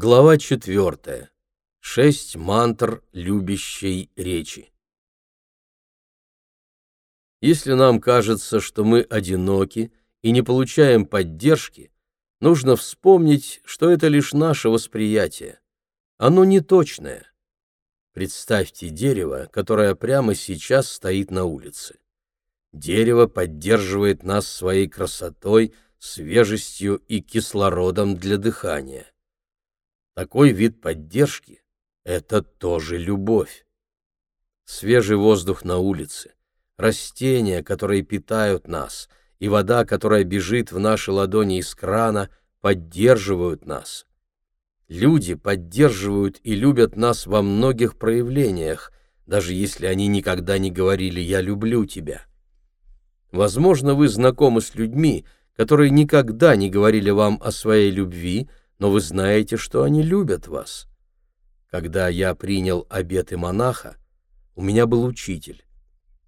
Глава четвертая. Шесть мантр любящей речи. Если нам кажется, что мы одиноки и не получаем поддержки, нужно вспомнить, что это лишь наше восприятие. Оно не точное. Представьте дерево, которое прямо сейчас стоит на улице. Дерево поддерживает нас своей красотой, свежестью и кислородом для дыхания. Такой вид поддержки — это тоже любовь. Свежий воздух на улице, растения, которые питают нас, и вода, которая бежит в наши ладони из крана, поддерживают нас. Люди поддерживают и любят нас во многих проявлениях, даже если они никогда не говорили «я люблю тебя». Возможно, вы знакомы с людьми, которые никогда не говорили вам о своей любви, но вы знаете, что они любят вас. Когда я принял обеты монаха, у меня был учитель.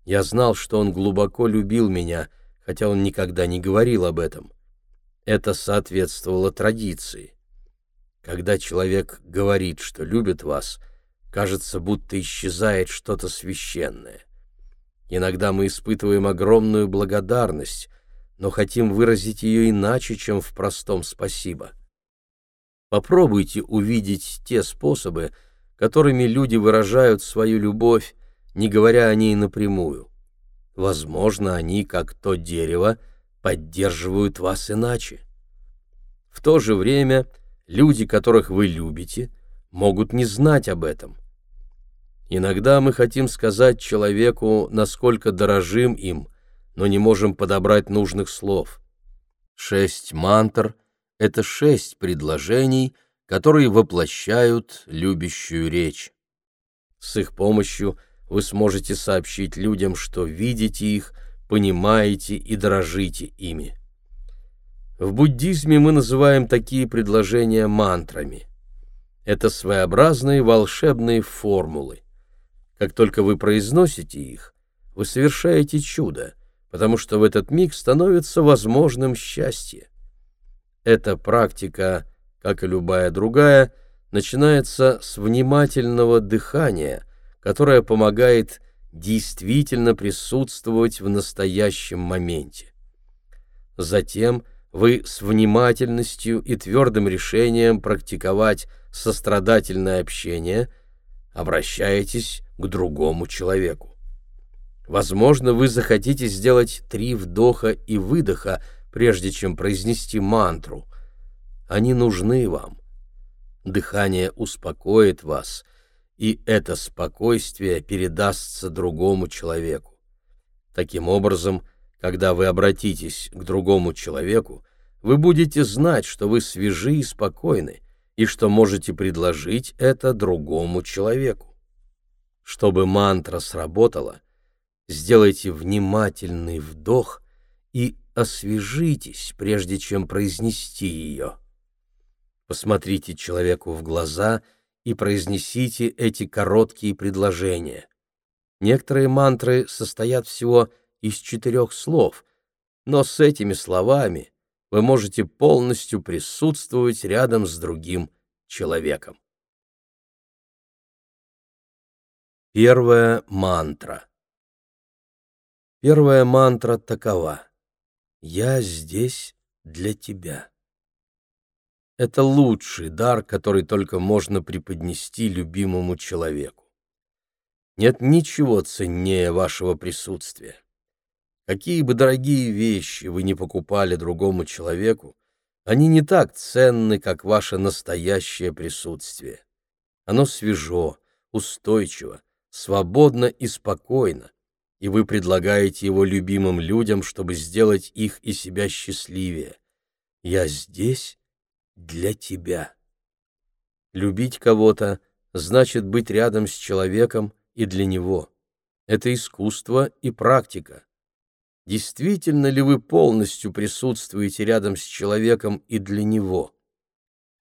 Я знал, что он глубоко любил меня, хотя он никогда не говорил об этом. Это соответствовало традиции. Когда человек говорит, что любит вас, кажется, будто исчезает что-то священное. Иногда мы испытываем огромную благодарность, но хотим выразить ее иначе, чем в простом «спасибо». Попробуйте увидеть те способы, которыми люди выражают свою любовь, не говоря о ней напрямую. Возможно, они, как то дерево, поддерживают вас иначе. В то же время люди, которых вы любите, могут не знать об этом. Иногда мы хотим сказать человеку, насколько дорожим им, но не можем подобрать нужных слов. Шесть мантр — это шесть предложений, которые воплощают любящую речь. С их помощью вы сможете сообщить людям, что видите их, понимаете и дорожите ими. В буддизме мы называем такие предложения мантрами. Это своеобразные волшебные формулы. Как только вы произносите их, вы совершаете чудо, потому что в этот миг становится возможным счастье. Эта практика, как и любая другая, начинается с внимательного дыхания, которое помогает действительно присутствовать в настоящем моменте. Затем вы с внимательностью и твердым решением практиковать сострадательное общение обращаетесь к другому человеку. Возможно, вы захотите сделать три вдоха и выдоха – прежде чем произнести мантру. Они нужны вам. Дыхание успокоит вас, и это спокойствие передастся другому человеку. Таким образом, когда вы обратитесь к другому человеку, вы будете знать, что вы свежи и спокойны, и что можете предложить это другому человеку. Чтобы мантра сработала, сделайте внимательный вдох и освежитесь, прежде чем произнести ее. Посмотрите человеку в глаза и произнесите эти короткие предложения. Некоторые мантры состоят всего из четырех слов, но с этими словами вы можете полностью присутствовать рядом с другим человеком. Первая мантра. Первая мантра такова. «Я здесь для тебя». Это лучший дар, который только можно преподнести любимому человеку. Нет ничего ценнее вашего присутствия. Какие бы дорогие вещи вы ни покупали другому человеку, они не так ценны, как ваше настоящее присутствие. Оно свежо, устойчиво, свободно и спокойно, и вы предлагаете его любимым людям, чтобы сделать их и себя счастливее. Я здесь для тебя. Любить кого-то значит быть рядом с человеком и для него. Это искусство и практика. Действительно ли вы полностью присутствуете рядом с человеком и для него?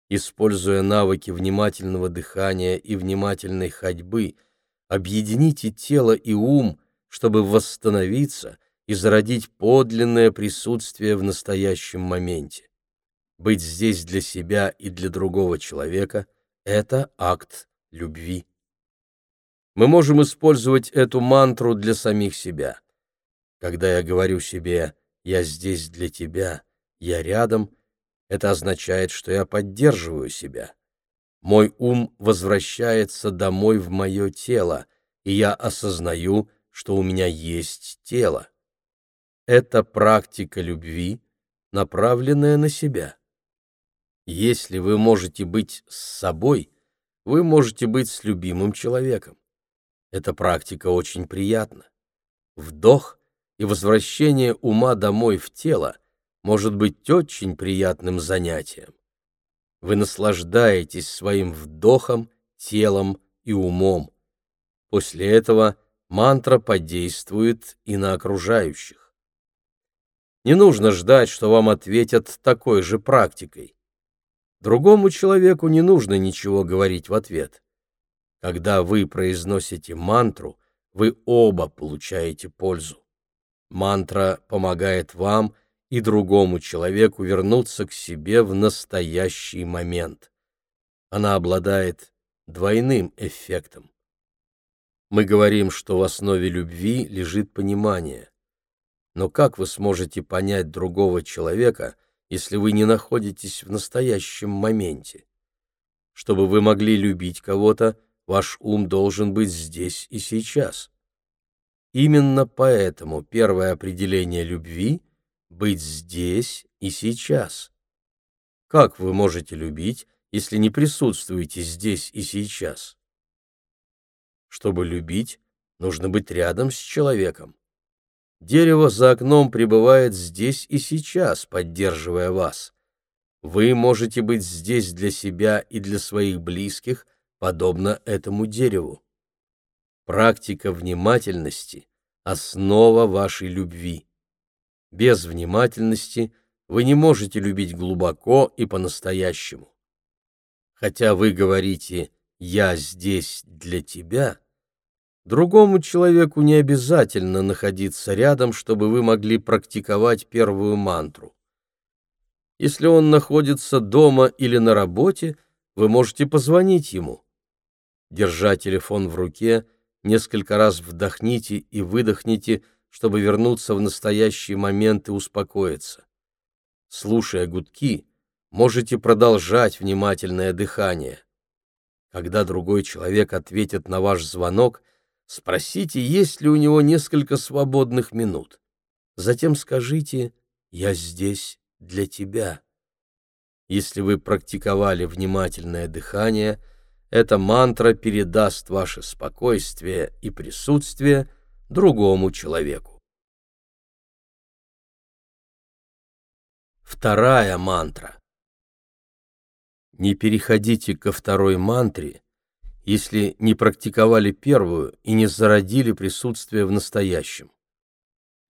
Используя навыки внимательного дыхания и внимательной ходьбы, объедините тело и ум – чтобы восстановиться и зародить подлинное присутствие в настоящем моменте. Быть здесь для себя и для другого человека — это акт любви. Мы можем использовать эту мантру для самих себя. Когда я говорю себе «я здесь для тебя», «я рядом», это означает, что я поддерживаю себя. Мой ум возвращается домой в мое тело, и я осознаю, что у меня есть тело. Это практика любви, направленная на себя. Если вы можете быть с собой, вы можете быть с любимым человеком. Эта практика очень приятна. Вдох и возвращение ума домой в тело может быть очень приятным занятием. Вы наслаждаетесь своим вдохом, телом и умом. После этого мантра подействует и на окружающих. Не нужно ждать, что вам ответят такой же практикой. Другому человеку не нужно ничего говорить в ответ. Когда вы произносите мантру, вы оба получаете пользу. Мантра помогает вам и другому человеку вернуться к себе в настоящий момент. Она обладает двойным эффектом. Мы говорим, что в основе любви лежит понимание. Но как вы сможете понять другого человека, если вы не находитесь в настоящем моменте? Чтобы вы могли любить кого-то, ваш ум должен быть здесь и сейчас. Именно поэтому первое определение любви — быть здесь и сейчас. Как вы можете любить, если не присутствуете здесь и сейчас? Чтобы любить, нужно быть рядом с человеком. Дерево за окном пребывает здесь и сейчас, поддерживая вас. Вы можете быть здесь для себя и для своих близких, подобно этому дереву. Практика внимательности — основа вашей любви. Без внимательности вы не можете любить глубоко и по-настоящему. Хотя вы говорите «я здесь для тебя», другому человеку не обязательно находиться рядом, чтобы вы могли практиковать первую мантру. Если он находится дома или на работе, вы можете позвонить ему. Держа телефон в руке, несколько раз вдохните и выдохните, чтобы вернуться в настоящий момент и успокоиться. Слушая гудки, можете продолжать внимательное дыхание. Когда другой человек ответит на ваш звонок, спросите, есть ли у него несколько свободных минут. Затем скажите «Я здесь для тебя». Если вы практиковали внимательное дыхание, эта мантра передаст ваше спокойствие и присутствие другому человеку. Вторая мантра. Не переходите ко второй мантре, если не практиковали первую и не зародили присутствие в настоящем.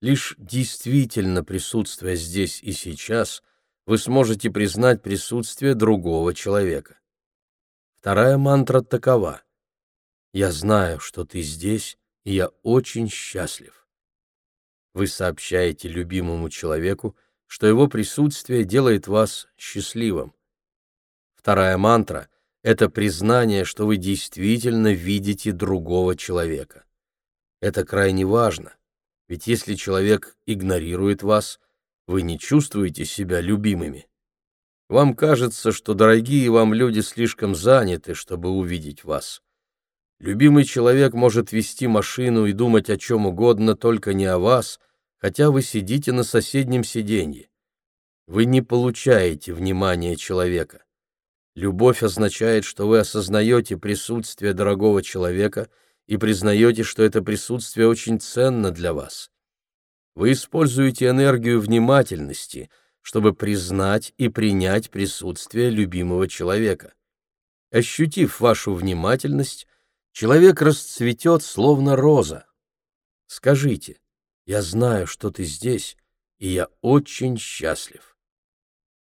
Лишь действительно присутствуя здесь и сейчас, вы сможете признать присутствие другого человека. Вторая мантра такова. «Я знаю, что ты здесь, и я очень счастлив». Вы сообщаете любимому человеку, что его присутствие делает вас счастливым. Вторая мантра — это признание, что вы действительно видите другого человека. Это крайне важно, ведь если человек игнорирует вас, вы не чувствуете себя любимыми. Вам кажется, что дорогие вам люди слишком заняты, чтобы увидеть вас. Любимый человек может вести машину и думать о чем угодно, только не о вас, хотя вы сидите на соседнем сиденье. Вы не получаете внимания человека. Любовь означает, что вы осознаете присутствие дорогого человека и признаете, что это присутствие очень ценно для вас. Вы используете энергию внимательности, чтобы признать и принять присутствие любимого человека. Ощутив вашу внимательность, человек расцветет, словно роза. Скажите, я знаю, что ты здесь, и я очень счастлив.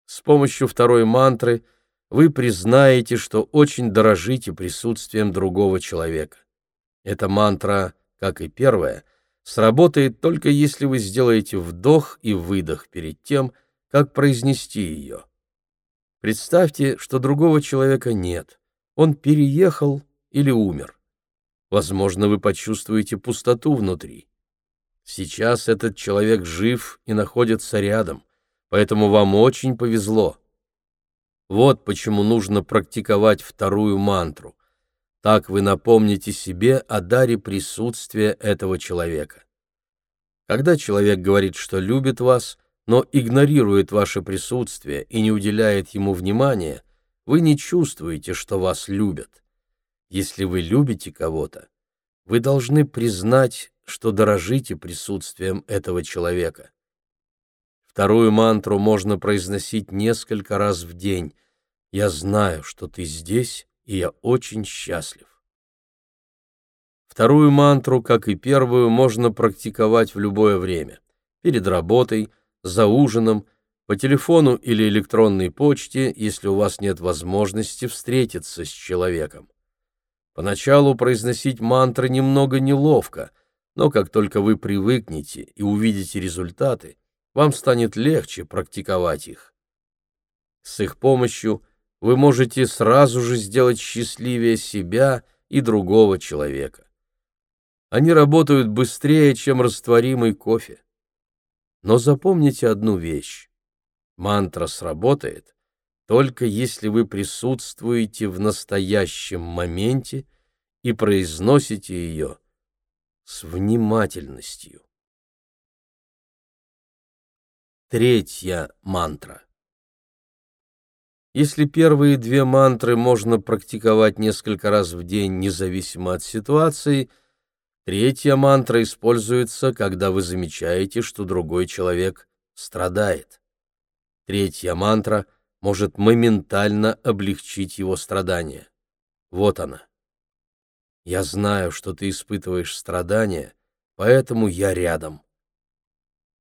С помощью второй мантры – вы признаете, что очень дорожите присутствием другого человека. Эта мантра, как и первая, сработает только если вы сделаете вдох и выдох перед тем, как произнести ее. Представьте, что другого человека нет. Он переехал или умер. Возможно, вы почувствуете пустоту внутри. Сейчас этот человек жив и находится рядом, поэтому вам очень повезло. Вот почему нужно практиковать вторую мантру. Так вы напомните себе о даре присутствия этого человека. Когда человек говорит, что любит вас, но игнорирует ваше присутствие и не уделяет ему внимания, вы не чувствуете, что вас любят. Если вы любите кого-то, вы должны признать, что дорожите присутствием этого человека. Вторую мантру можно произносить несколько раз в день. «Я знаю, что ты здесь, и я очень счастлив». Вторую мантру, как и первую, можно практиковать в любое время. Перед работой, за ужином, по телефону или электронной почте, если у вас нет возможности встретиться с человеком. Поначалу произносить мантры немного неловко, но как только вы привыкнете и увидите результаты, вам станет легче практиковать их. С их помощью вы можете сразу же сделать счастливее себя и другого человека. Они работают быстрее, чем растворимый кофе. Но запомните одну вещь. Мантра сработает, только если вы присутствуете в настоящем моменте и произносите ее с внимательностью. Третья мантра. Если первые две мантры можно практиковать несколько раз в день, независимо от ситуации, третья мантра используется, когда вы замечаете, что другой человек страдает. Третья мантра может моментально облегчить его страдания. Вот она. Я знаю, что ты испытываешь страдания, поэтому я рядом.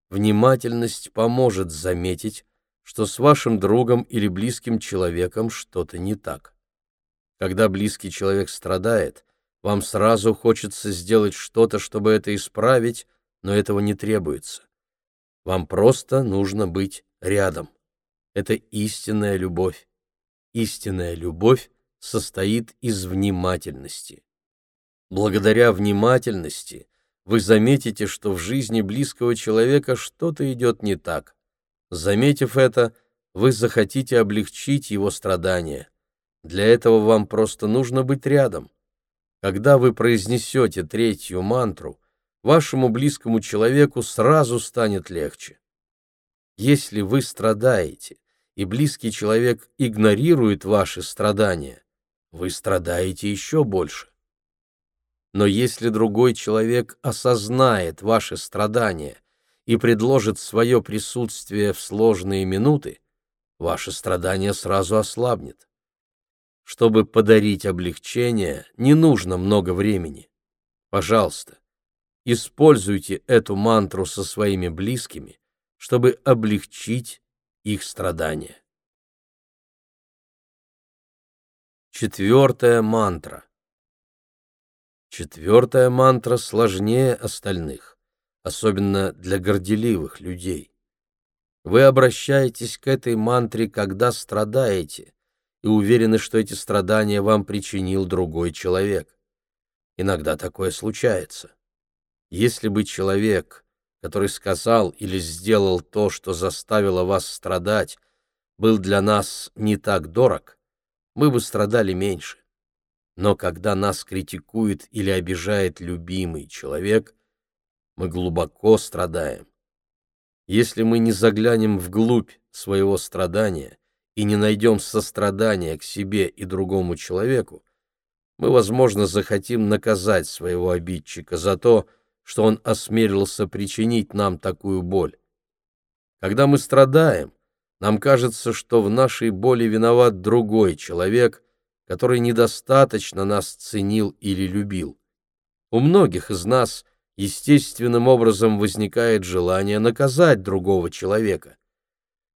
Внимательность поможет заметить, что с вашим другом или близким человеком что-то не так. Когда близкий человек страдает, вам сразу хочется сделать что-то, чтобы это исправить, но этого не требуется. Вам просто нужно быть рядом это истинная любовь. Истинная любовь состоит из внимательности. Благодаря внимательности вы заметите, что в жизни близкого человека что-то идет не так. Заметив это, вы захотите облегчить его страдания. Для этого вам просто нужно быть рядом. Когда вы произнесете третью мантру, вашему близкому человеку сразу станет легче. Если вы страдаете, и близкий человек игнорирует ваши страдания, вы страдаете еще больше. Но если другой человек осознает ваши страдания и предложит свое присутствие в сложные минуты, ваше страдание сразу ослабнет. Чтобы подарить облегчение, не нужно много времени. Пожалуйста, используйте эту мантру со своими близкими, чтобы облегчить их страдания. Четвертая мантра. Четвертая мантра сложнее остальных, особенно для горделивых людей. Вы обращаетесь к этой мантре, когда страдаете, и уверены, что эти страдания вам причинил другой человек. Иногда такое случается. Если бы человек который сказал или сделал то, что заставило вас страдать, был для нас не так дорог, мы бы страдали меньше. Но когда нас критикует или обижает любимый человек, мы глубоко страдаем. Если мы не заглянем вглубь своего страдания и не найдем сострадания к себе и другому человеку, мы, возможно, захотим наказать своего обидчика за то, что он осмелился причинить нам такую боль. Когда мы страдаем, нам кажется, что в нашей боли виноват другой человек, который недостаточно нас ценил или любил. У многих из нас естественным образом возникает желание наказать другого человека.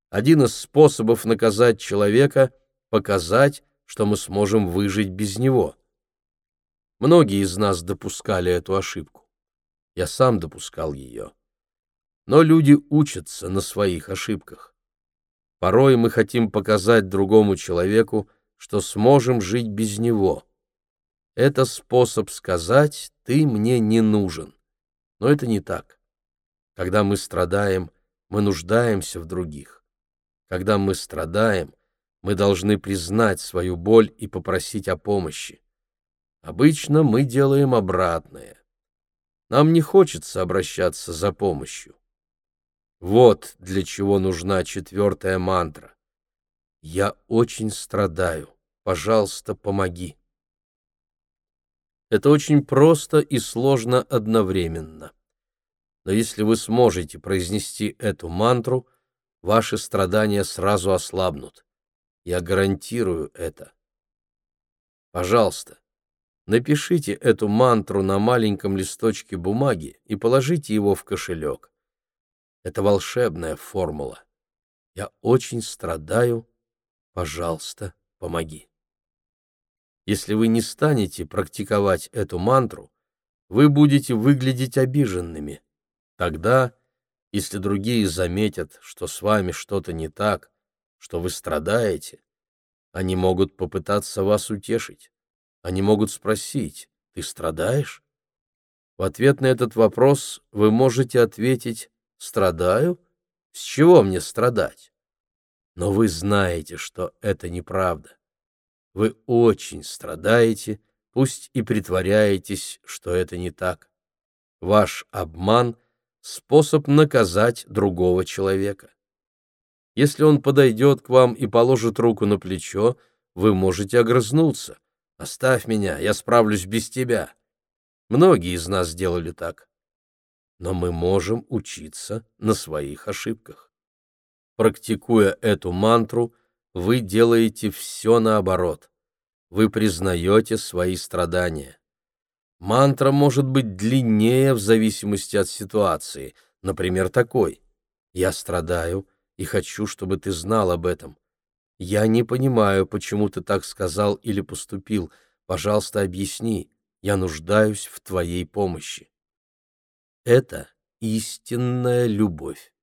Один из способов наказать человека — показать, что мы сможем выжить без него. Многие из нас допускали эту ошибку я сам допускал ее. Но люди учатся на своих ошибках. Порой мы хотим показать другому человеку, что сможем жить без него. Это способ сказать «ты мне не нужен». Но это не так. Когда мы страдаем, мы нуждаемся в других. Когда мы страдаем, мы должны признать свою боль и попросить о помощи. Обычно мы делаем обратное. Нам не хочется обращаться за помощью. Вот для чего нужна четвертая мантра. «Я очень страдаю. Пожалуйста, помоги». Это очень просто и сложно одновременно. Но если вы сможете произнести эту мантру, ваши страдания сразу ослабнут. Я гарантирую это. Пожалуйста, напишите эту мантру на маленьком листочке бумаги и положите его в кошелек. Это волшебная формула. Я очень страдаю. Пожалуйста, помоги. Если вы не станете практиковать эту мантру, вы будете выглядеть обиженными. Тогда, если другие заметят, что с вами что-то не так, что вы страдаете, они могут попытаться вас утешить. Они могут спросить, ты страдаешь? В ответ на этот вопрос вы можете ответить Страдаю? С чего мне страдать? Но вы знаете, что это неправда. Вы очень страдаете, пусть и притворяетесь, что это не так. Ваш обман — способ наказать другого человека. Если он подойдет к вам и положит руку на плечо, вы можете огрызнуться. «Оставь меня, я справлюсь без тебя». Многие из нас сделали так но мы можем учиться на своих ошибках. Практикуя эту мантру, вы делаете все наоборот. Вы признаете свои страдания. Мантра может быть длиннее в зависимости от ситуации, например, такой «Я страдаю и хочу, чтобы ты знал об этом. Я не понимаю, почему ты так сказал или поступил. Пожалуйста, объясни. Я нуждаюсь в твоей помощи» это истинная любовь.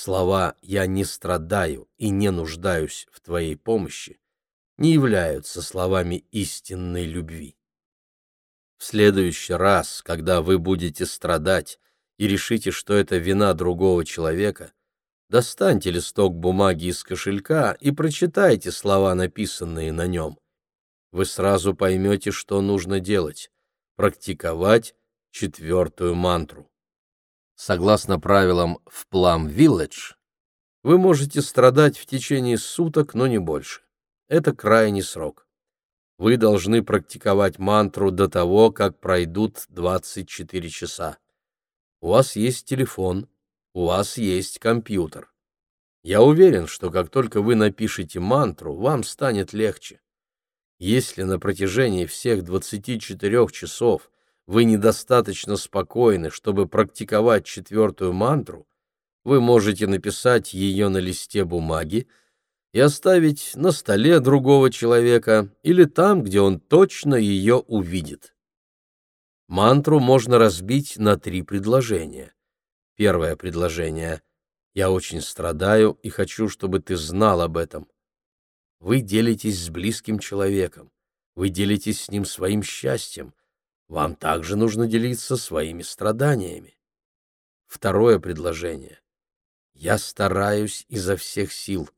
Слова «я не страдаю и не нуждаюсь в твоей помощи» не являются словами истинной любви. В следующий раз, когда вы будете страдать и решите, что это вина другого человека, достаньте листок бумаги из кошелька и прочитайте слова, написанные на нем. Вы сразу поймете, что нужно делать — практиковать четвертую мантру. Согласно правилам в Plum Village, вы можете страдать в течение суток, но не больше. Это крайний срок. Вы должны практиковать мантру до того, как пройдут 24 часа. У вас есть телефон, у вас есть компьютер. Я уверен, что как только вы напишете мантру, вам станет легче. Если на протяжении всех 24 часов вы недостаточно спокойны, чтобы практиковать четвертую мантру, вы можете написать ее на листе бумаги и оставить на столе другого человека или там, где он точно ее увидит. Мантру можно разбить на три предложения. Первое предложение «Я очень страдаю и хочу, чтобы ты знал об этом». Вы делитесь с близким человеком, вы делитесь с ним своим счастьем, вам также нужно делиться своими страданиями. Второе предложение. Я стараюсь изо всех сил.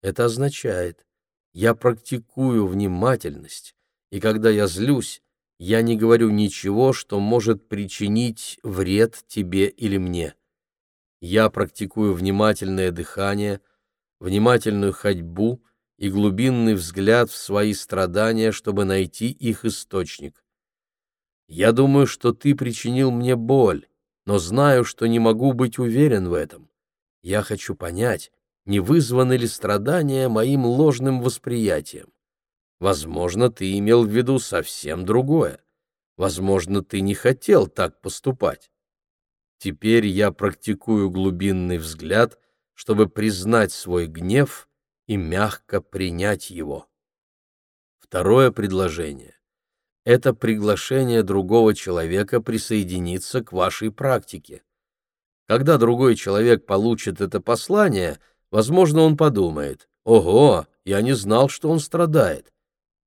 Это означает, я практикую внимательность, и когда я злюсь, я не говорю ничего, что может причинить вред тебе или мне. Я практикую внимательное дыхание, внимательную ходьбу и глубинный взгляд в свои страдания, чтобы найти их источник. Я думаю, что ты причинил мне боль, но знаю, что не могу быть уверен в этом. Я хочу понять, не вызваны ли страдания моим ложным восприятием. Возможно, ты имел в виду совсем другое. Возможно, ты не хотел так поступать. Теперь я практикую глубинный взгляд, чтобы признать свой гнев и мягко принять его. Второе предложение это приглашение другого человека присоединиться к вашей практике. Когда другой человек получит это послание, Возможно, он подумает, «Ого, я не знал, что он страдает.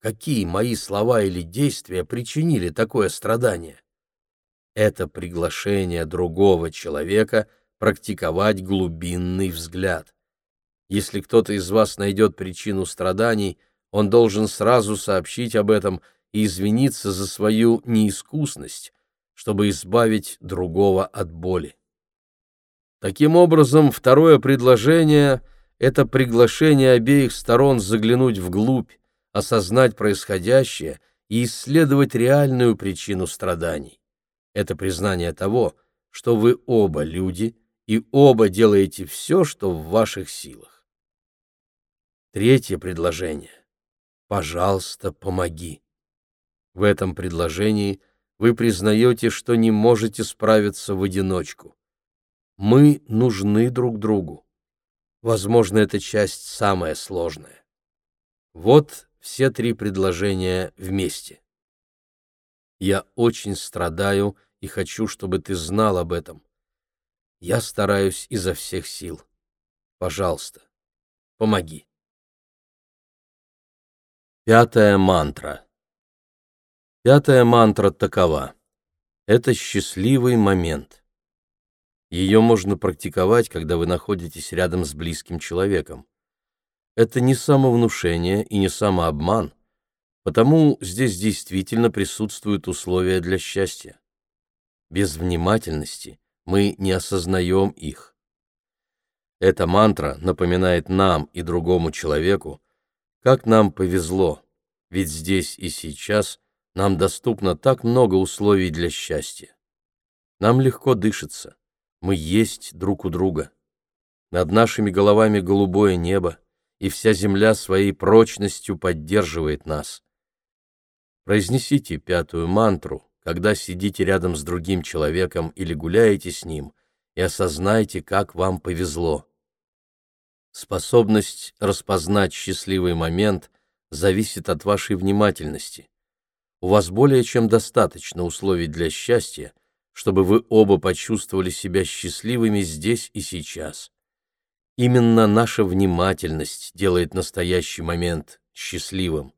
Какие мои слова или действия причинили такое страдание?» Это приглашение другого человека практиковать глубинный взгляд. Если кто-то из вас найдет причину страданий, он должен сразу сообщить об этом и извиниться за свою неискусность, чтобы избавить другого от боли. Таким образом, второе предложение — это приглашение обеих сторон заглянуть вглубь, осознать происходящее и исследовать реальную причину страданий. Это признание того, что вы оба люди и оба делаете все, что в ваших силах. Третье предложение. Пожалуйста, помоги. В этом предложении вы признаете, что не можете справиться в одиночку. Мы нужны друг другу. Возможно, эта часть самая сложная. Вот все три предложения вместе. Я очень страдаю и хочу, чтобы ты знал об этом. Я стараюсь изо всех сил. Пожалуйста, помоги. Пятая мантра. Пятая мантра такова. Это счастливый момент. Ее можно практиковать, когда вы находитесь рядом с близким человеком. Это не самовнушение и не самообман, потому здесь действительно присутствуют условия для счастья. Без внимательности мы не осознаем их. Эта мантра напоминает нам и другому человеку, как нам повезло, ведь здесь и сейчас нам доступно так много условий для счастья. Нам легко дышится мы есть друг у друга. Над нашими головами голубое небо, и вся земля своей прочностью поддерживает нас. Произнесите пятую мантру, когда сидите рядом с другим человеком или гуляете с ним, и осознайте, как вам повезло. Способность распознать счастливый момент зависит от вашей внимательности. У вас более чем достаточно условий для счастья, чтобы вы оба почувствовали себя счастливыми здесь и сейчас. Именно наша внимательность делает настоящий момент счастливым.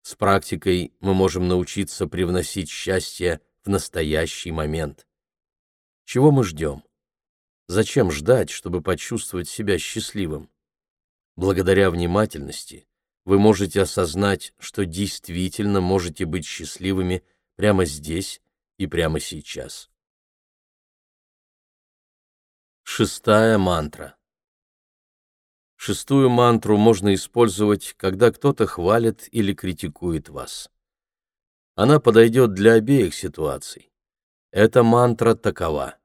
С практикой мы можем научиться привносить счастье в настоящий момент. Чего мы ждем? Зачем ждать, чтобы почувствовать себя счастливым? Благодаря внимательности вы можете осознать, что действительно можете быть счастливыми прямо здесь и прямо сейчас. Шестая мантра. Шестую мантру можно использовать, когда кто-то хвалит или критикует вас. Она подойдет для обеих ситуаций. Эта мантра такова.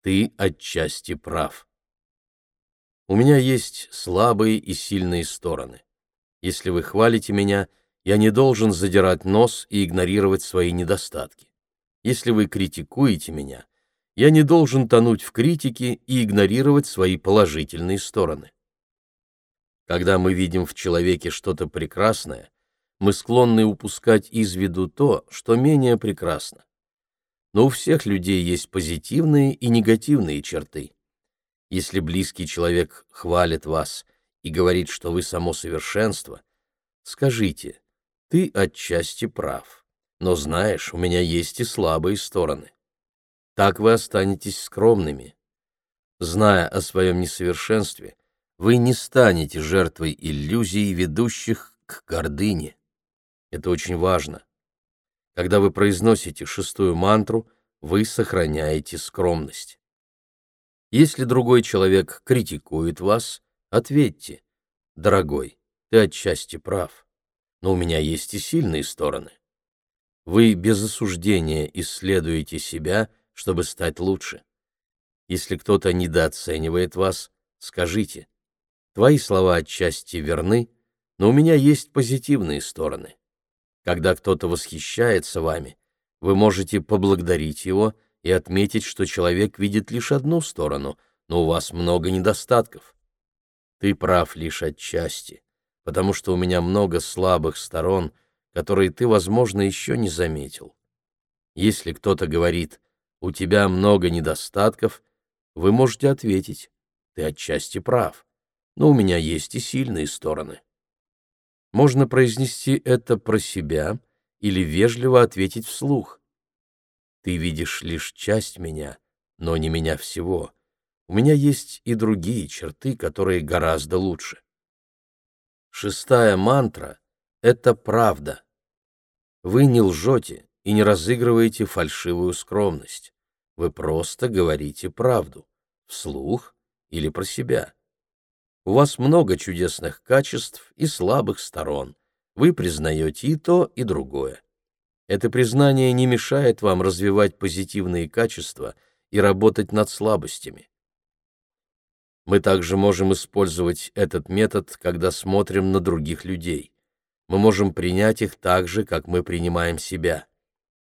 Ты отчасти прав. У меня есть слабые и сильные стороны. Если вы хвалите меня, я не должен задирать нос и игнорировать свои недостатки. Если вы критикуете меня, я не должен тонуть в критике и игнорировать свои положительные стороны. Когда мы видим в человеке что-то прекрасное, мы склонны упускать из виду то, что менее прекрасно. Но у всех людей есть позитивные и негативные черты. Если близкий человек хвалит вас и говорит, что вы само совершенство, скажите, ты отчасти прав но знаешь, у меня есть и слабые стороны. Так вы останетесь скромными. Зная о своем несовершенстве, вы не станете жертвой иллюзий, ведущих к гордыне. Это очень важно. Когда вы произносите шестую мантру, вы сохраняете скромность. Если другой человек критикует вас, ответьте, «Дорогой, ты отчасти прав, но у меня есть и сильные стороны. Вы без осуждения исследуете себя, чтобы стать лучше. Если кто-то недооценивает вас, скажите. Твои слова отчасти верны, но у меня есть позитивные стороны. Когда кто-то восхищается вами, вы можете поблагодарить его и отметить, что человек видит лишь одну сторону, но у вас много недостатков. Ты прав лишь отчасти, потому что у меня много слабых сторон, которые ты, возможно, еще не заметил. Если кто-то говорит «у тебя много недостатков», вы можете ответить «ты отчасти прав», но у меня есть и сильные стороны. Можно произнести это про себя или вежливо ответить вслух. Ты видишь лишь часть меня, но не меня всего. У меня есть и другие черты, которые гораздо лучше. Шестая мантра — это правда. Вы не лжете и не разыгрываете фальшивую скромность. Вы просто говорите правду, вслух или про себя. У вас много чудесных качеств и слабых сторон. Вы признаете и то, и другое. Это признание не мешает вам развивать позитивные качества и работать над слабостями. Мы также можем использовать этот метод, когда смотрим на других людей. Мы можем принять их так же, как мы принимаем себя.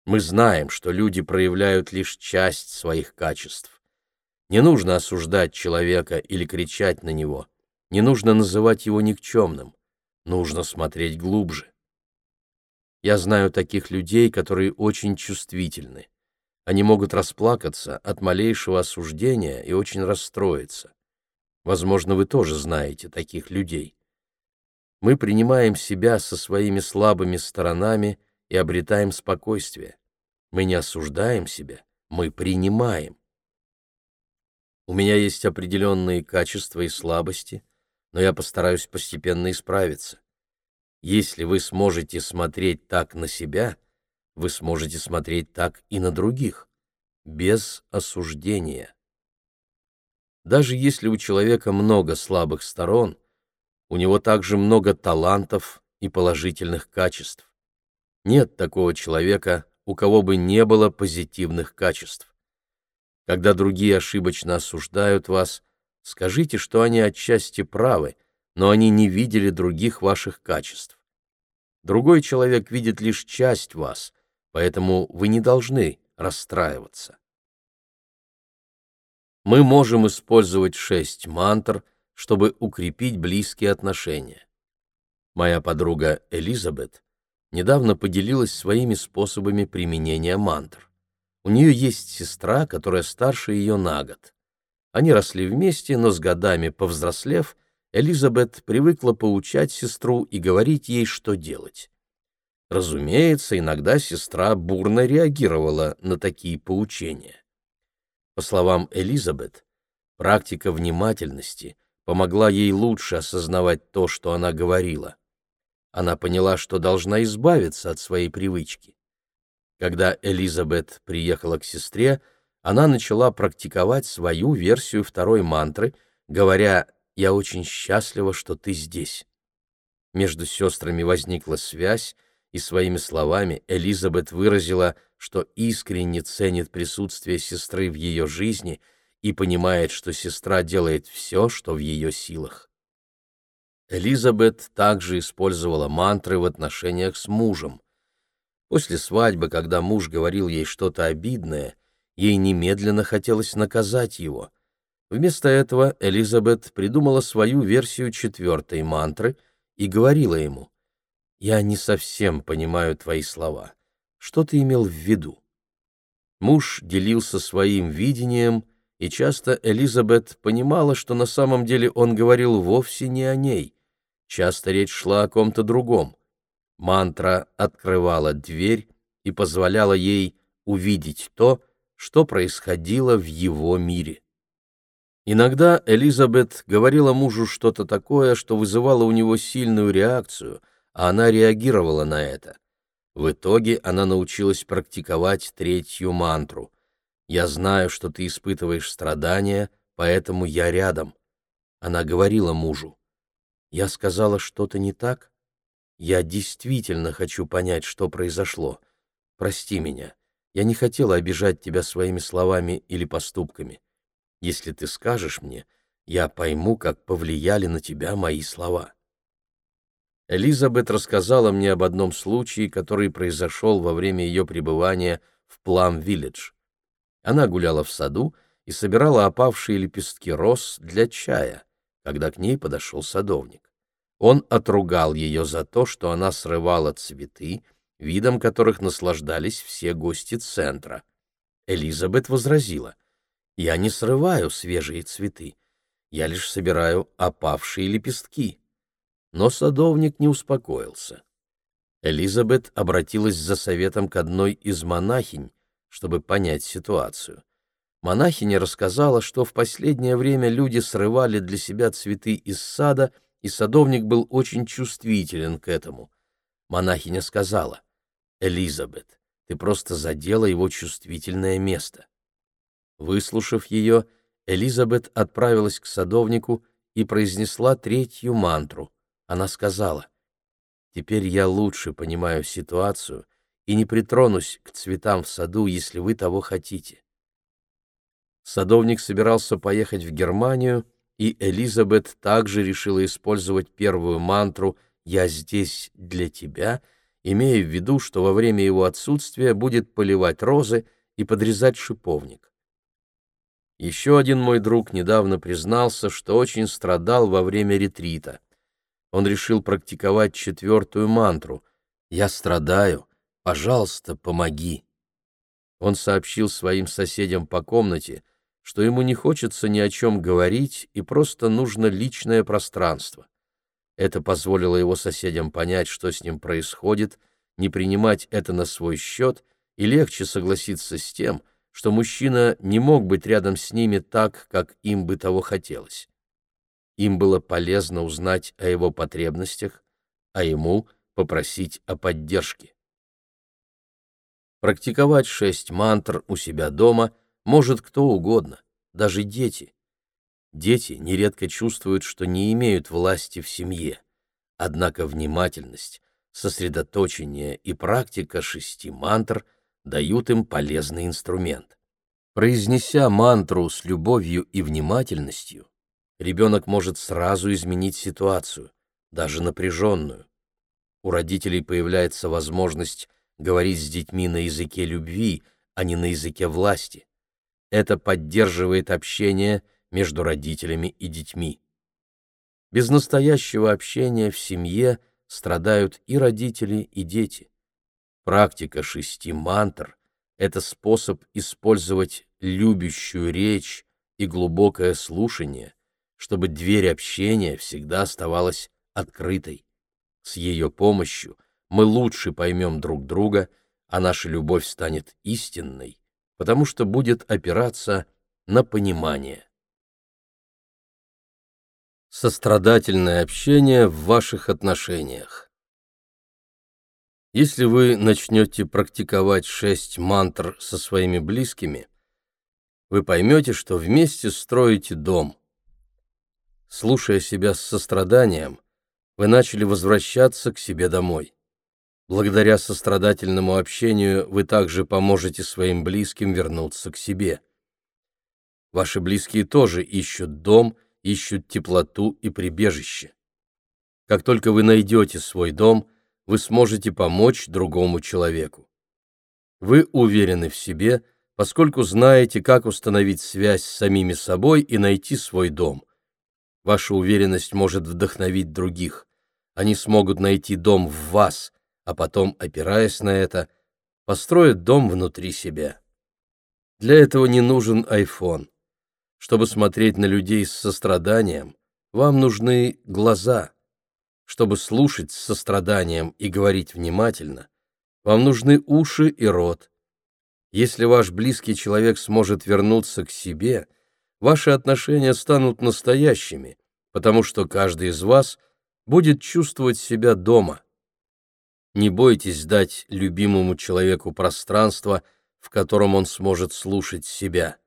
Мы знаем, что люди проявляют лишь часть своих качеств. Не нужно осуждать человека или кричать на него. Не нужно называть его никчемным. Нужно смотреть глубже. Я знаю таких людей, которые очень чувствительны. Они могут расплакаться от малейшего осуждения и очень расстроиться. Возможно, вы тоже знаете таких людей. Мы принимаем себя со своими слабыми сторонами и обретаем спокойствие. Мы не осуждаем себя, мы принимаем. У меня есть определенные качества и слабости, но я постараюсь постепенно исправиться. Если вы сможете смотреть так на себя, вы сможете смотреть так и на других, без осуждения. Даже если у человека много слабых сторон, у него также много талантов и положительных качеств. Нет такого человека, у кого бы не было позитивных качеств. Когда другие ошибочно осуждают вас, скажите, что они отчасти правы – но они не видели других ваших качеств. Другой человек видит лишь часть вас, поэтому вы не должны расстраиваться. Мы можем использовать шесть мантр, чтобы укрепить близкие отношения. Моя подруга Элизабет недавно поделилась своими способами применения мантр. У нее есть сестра, которая старше ее на год. Они росли вместе, но с годами повзрослев – Элизабет привыкла поучать сестру и говорить ей, что делать. Разумеется, иногда сестра бурно реагировала на такие поучения. По словам Элизабет, практика внимательности помогла ей лучше осознавать то, что она говорила. Она поняла, что должна избавиться от своей привычки. Когда Элизабет приехала к сестре, она начала практиковать свою версию второй мантры, говоря я очень счастлива, что ты здесь». Между сестрами возникла связь, и своими словами Элизабет выразила, что искренне ценит присутствие сестры в ее жизни и понимает, что сестра делает все, что в ее силах. Элизабет также использовала мантры в отношениях с мужем. После свадьбы, когда муж говорил ей что-то обидное, ей немедленно хотелось наказать его, Вместо этого Элизабет придумала свою версию четвертой мантры и говорила ему, «Я не совсем понимаю твои слова. Что ты имел в виду?» Муж делился своим видением, и часто Элизабет понимала, что на самом деле он говорил вовсе не о ней. Часто речь шла о ком-то другом. Мантра открывала дверь и позволяла ей увидеть то, что происходило в его мире. Иногда Элизабет говорила мужу что-то такое, что вызывало у него сильную реакцию, а она реагировала на это. В итоге она научилась практиковать третью мантру. «Я знаю, что ты испытываешь страдания, поэтому я рядом». Она говорила мужу. «Я сказала что-то не так? Я действительно хочу понять, что произошло. Прости меня. Я не хотела обижать тебя своими словами или поступками. Если ты скажешь мне, я пойму, как повлияли на тебя мои слова. Элизабет рассказала мне об одном случае, который произошел во время ее пребывания в Плам-Виллидж. Она гуляла в саду и собирала опавшие лепестки роз для чая, когда к ней подошел садовник. Он отругал ее за то, что она срывала цветы, видом которых наслаждались все гости центра. Элизабет возразила — я не срываю свежие цветы. я лишь собираю опавшие лепестки. Но садовник не успокоился. Элизабет обратилась за советом к одной из монахинь, чтобы понять ситуацию. Монахиня рассказала, что в последнее время люди срывали для себя цветы из сада, и садовник был очень чувствителен к этому. Монахиня сказала, «Элизабет, ты просто задела его чувствительное место». Выслушав ее, Элизабет отправилась к садовнику и произнесла третью мантру. Она сказала, «Теперь я лучше понимаю ситуацию и не притронусь к цветам в саду, если вы того хотите». Садовник собирался поехать в Германию, и Элизабет также решила использовать первую мантру «Я здесь для тебя», имея в виду, что во время его отсутствия будет поливать розы и подрезать шиповник. Еще один мой друг недавно признался, что очень страдал во время ретрита. Он решил практиковать четвертую мантру «Я страдаю, пожалуйста, помоги». Он сообщил своим соседям по комнате, что ему не хочется ни о чем говорить и просто нужно личное пространство. Это позволило его соседям понять, что с ним происходит, не принимать это на свой счет и легче согласиться с тем, что мужчина не мог быть рядом с ними так, как им бы того хотелось. Им было полезно узнать о его потребностях, а ему попросить о поддержке. Практиковать шесть мантр у себя дома может кто угодно, даже дети. Дети нередко чувствуют, что не имеют власти в семье, однако внимательность, сосредоточение и практика шести мантр – дают им полезный инструмент. Произнеся мантру с любовью и внимательностью, ребенок может сразу изменить ситуацию, даже напряженную. У родителей появляется возможность говорить с детьми на языке любви, а не на языке власти. Это поддерживает общение между родителями и детьми. Без настоящего общения в семье страдают и родители, и дети. Практика шести мантр — это способ использовать любящую речь и глубокое слушание, чтобы дверь общения всегда оставалась открытой. С ее помощью мы лучше поймем друг друга, а наша любовь станет истинной, потому что будет опираться на понимание. Сострадательное общение в ваших отношениях. Если вы начнете практиковать шесть мантр со своими близкими, вы поймете, что вместе строите дом. Слушая себя с состраданием, вы начали возвращаться к себе домой. Благодаря сострадательному общению вы также поможете своим близким вернуться к себе. Ваши близкие тоже ищут дом, ищут теплоту и прибежище. Как только вы найдете свой дом – вы сможете помочь другому человеку. Вы уверены в себе, поскольку знаете, как установить связь с самими собой и найти свой дом. Ваша уверенность может вдохновить других. Они смогут найти дом в вас, а потом, опираясь на это, построят дом внутри себя. Для этого не нужен iPhone. Чтобы смотреть на людей с состраданием, вам нужны глаза – чтобы слушать с состраданием и говорить внимательно, вам нужны уши и рот. Если ваш близкий человек сможет вернуться к себе, ваши отношения станут настоящими, потому что каждый из вас будет чувствовать себя дома. Не бойтесь дать любимому человеку пространство, в котором он сможет слушать себя.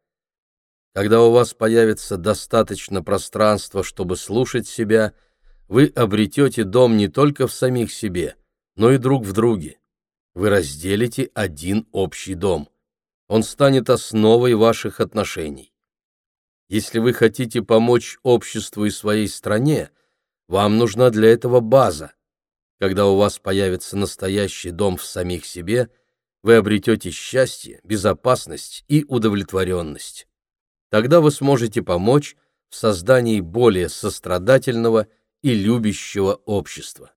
Когда у вас появится достаточно пространства, чтобы слушать себя – вы обретете дом не только в самих себе, но и друг в друге. Вы разделите один общий дом. Он станет основой ваших отношений. Если вы хотите помочь обществу и своей стране, вам нужна для этого база. Когда у вас появится настоящий дом в самих себе, вы обретете счастье, безопасность и удовлетворенность. Тогда вы сможете помочь в создании более сострадательного и любящего общества.